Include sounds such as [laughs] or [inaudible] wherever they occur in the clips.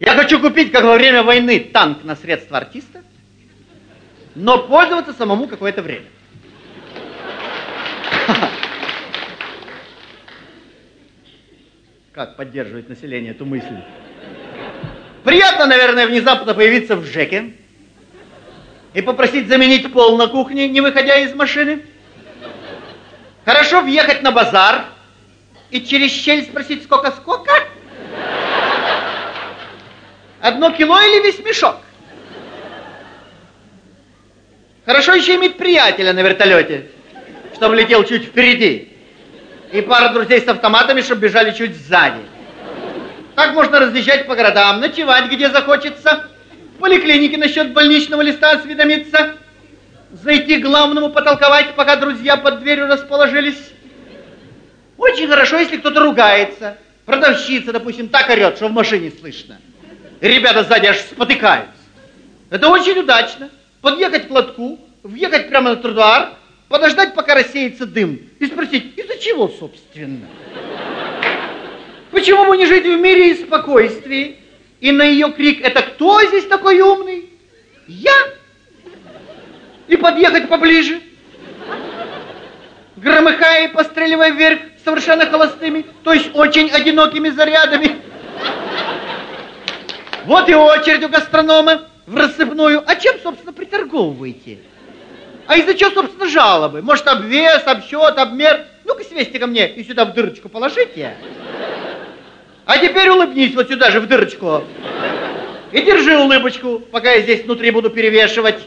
Я хочу купить, как во время войны, танк на средства артиста, но пользоваться самому какое-то время. [laughs] Как поддерживать население эту мысль? Приятно, наверное, внезапно появиться в ЖЭКе и попросить заменить пол на кухне, не выходя из машины. Хорошо въехать на базар и через щель спросить, сколько-сколько? Одно кило или весь мешок? Хорошо еще иметь приятеля на вертолете, чтобы летел чуть впереди. И пару друзей с автоматами, чтобы бежали чуть сзади. Так можно разъезжать по городам, ночевать, где захочется, в поликлинике насчет больничного листа осведомиться, зайти к главному потолковать, пока друзья под дверью расположились. Очень хорошо, если кто-то ругается. Продавщица, допустим, так орет, что в машине слышно. Ребята сзади аж спотыкаются. Это очень удачно. Подъехать к лотку, въехать прямо на тротуар, подождать, пока рассеется дым, и спросить, из-за чего, собственно? Почему бы не жить в мире и спокойствии? И на ее крик, это кто здесь такой умный? Я? И подъехать поближе? Громыхая и постреливая вверх совершенно холостыми, то есть очень одинокими зарядами. Вот и очередь у гастронома в рассыпную. А чем, собственно, приторговываете? А из-за чего, собственно, жалобы? Может, обвес, обсчет, обмер? Ну-ка, свесьте ко мне и сюда в дырочку положите. А теперь улыбнись вот сюда же в дырочку. И держи улыбочку, пока я здесь внутри буду перевешивать.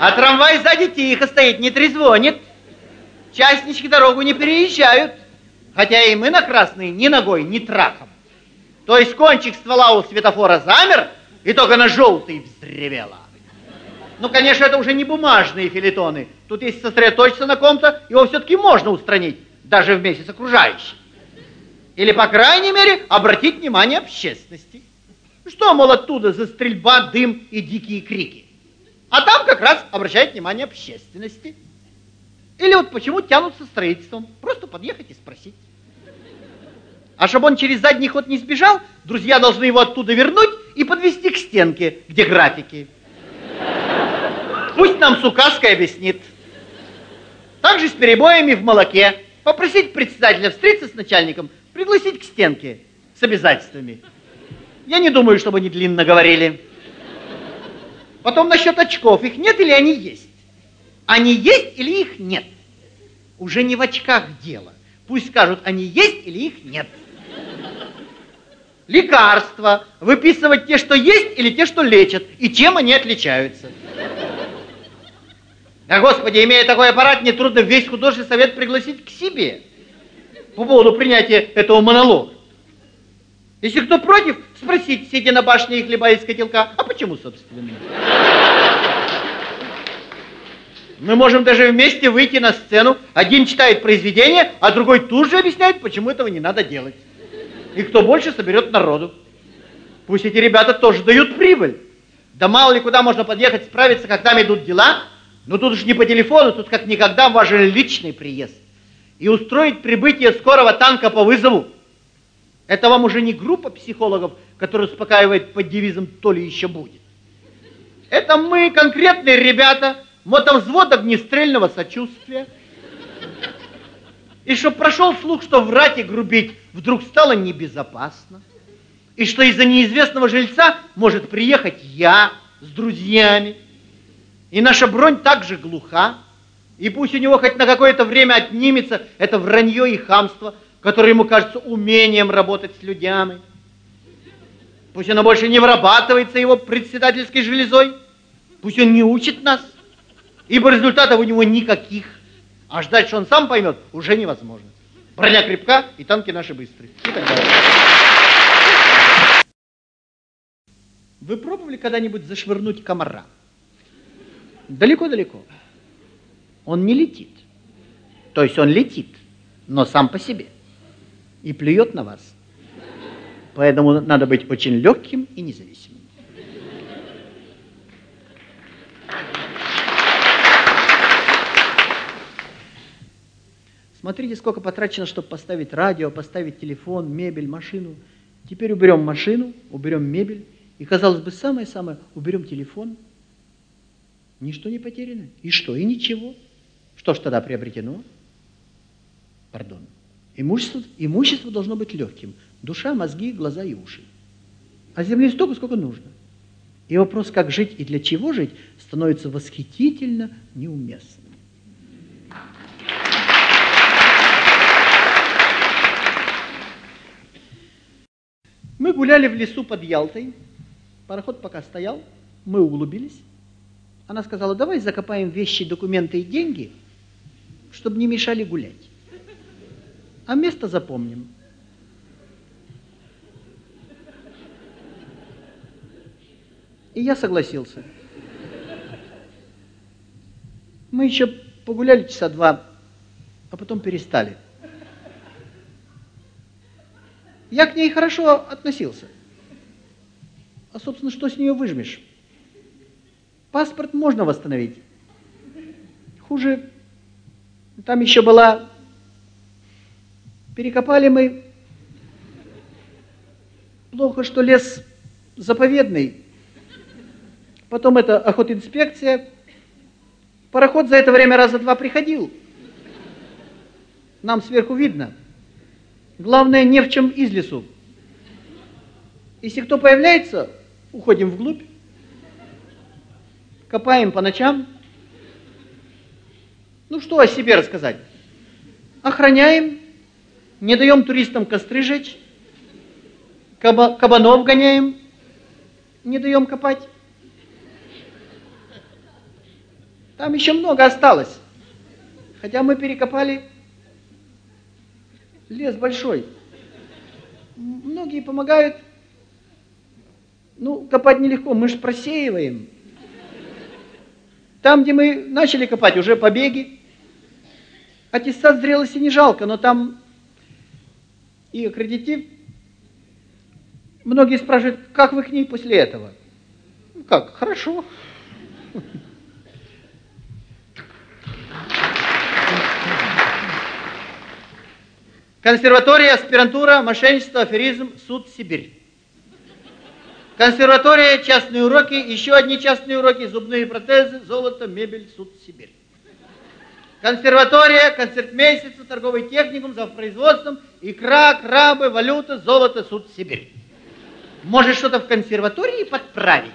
А трамвай сзади тихо стоит, не трезвонит. Частнички дорогу не переезжают. Хотя и мы на красный ни ногой, ни трахом. То есть кончик ствола у светофора замер, и только на желтый взревело. Ну, конечно, это уже не бумажные филитоны. Тут если сосредоточиться на ком-то, его все-таки можно устранить, даже вместе с окружающим. Или, по крайней мере, обратить внимание общественности. Что, мол, оттуда за стрельба, дым и дикие крики? А там как раз обращает внимание общественности. Или вот почему тянут со строительством. Просто подъехать и спросить. А чтобы он через задний ход не сбежал, друзья должны его оттуда вернуть и подвести к стенке, где графики. Пусть нам Сукаская объяснит. Также с перебоями в молоке. Попросить председателя встретиться с начальником, пригласить к стенке с обязательствами. Я не думаю, чтобы они длинно говорили. Потом насчет очков. Их нет или они есть? Они есть или их нет? Уже не в очках дело. Пусть скажут, они есть или их нет лекарства, выписывать те, что есть, или те, что лечат, и чем они отличаются. А, Господи, имея такой аппарат, нетрудно весь художественный совет пригласить к себе по поводу принятия этого монолога. Если кто против, спросить, сидя на башне и хлеба из котелка, а почему, собственно? Мы можем даже вместе выйти на сцену, один читает произведение, а другой тут же объясняет, почему этого не надо делать и кто больше соберет народу. Пусть эти ребята тоже дают прибыль. Да мало ли куда можно подъехать, справиться, как там идут дела. Но тут уж не по телефону, тут как никогда важен личный приезд. И устроить прибытие скорого танка по вызову. Это вам уже не группа психологов, которая успокаивает под девизом «то ли еще будет». Это мы, конкретные ребята, мотовзвод огнестрельного сочувствия, и чтоб прошел слух, что врать и грубить вдруг стало небезопасно, и что из-за неизвестного жильца может приехать я с друзьями, и наша бронь также глуха, и пусть у него хоть на какое-то время отнимется это вранье и хамство, которое ему кажется умением работать с людьми. Пусть оно больше не вырабатывается его председательской железой, пусть он не учит нас, ибо результатов у него никаких. А ждать, что он сам поймет, уже невозможно. Броня крепка, и танки наши быстрые. И так далее. Вы пробовали когда-нибудь зашвырнуть комара? Далеко-далеко. Он не летит. То есть он летит, но сам по себе. И плюет на вас. Поэтому надо быть очень легким и независимым. Смотрите, сколько потрачено, чтобы поставить радио, поставить телефон, мебель, машину. Теперь уберем машину, уберем мебель. И, казалось бы, самое-самое, уберем телефон. Ничто не потеряно. И что? И ничего. Что ж тогда приобретено? Пардон. Имущество, имущество должно быть легким. Душа, мозги, глаза и уши. А земли столько, сколько нужно. И вопрос, как жить и для чего жить, становится восхитительно неуместным. Гуляли в лесу под Ялтой. Пароход пока стоял, мы углубились. Она сказала, давай закопаем вещи, документы и деньги, чтобы не мешали гулять. А место запомним. И я согласился. Мы еще погуляли часа два, а потом перестали. Я к ней хорошо относился. А, собственно, что с нее выжмешь? Паспорт можно восстановить. Хуже, там еще была... Перекопали мы... Плохо, что лес заповедный. Потом это охотинспекция. Пароход за это время раза два приходил. Нам сверху видно. Главное, не в чем из лесу. Если кто появляется, уходим вглубь, копаем по ночам. Ну, что о себе рассказать? Охраняем, не даем туристам костры жечь, каба кабанов гоняем, не даем копать. Там еще много осталось. Хотя мы перекопали лес большой. Многие помогают. Ну, копать нелегко, мы же просеиваем. Там, где мы начали копать, уже побеги. Аттестат зрелости не жалко, но там и аккредитив. Многие спрашивают, как вы к ней после этого? Ну как, хорошо. Консерватория, аспирантура, мошенничество, аферизм, суд, Сибирь. Консерватория, частные уроки, еще одни частные уроки, зубные протезы, золото, мебель, суд, Сибирь. Консерватория, концертмейстер, торговый техникум, завпроизводством, икра, крабы, валюта, золото, суд, Сибирь. Может что-то в консерватории подправить?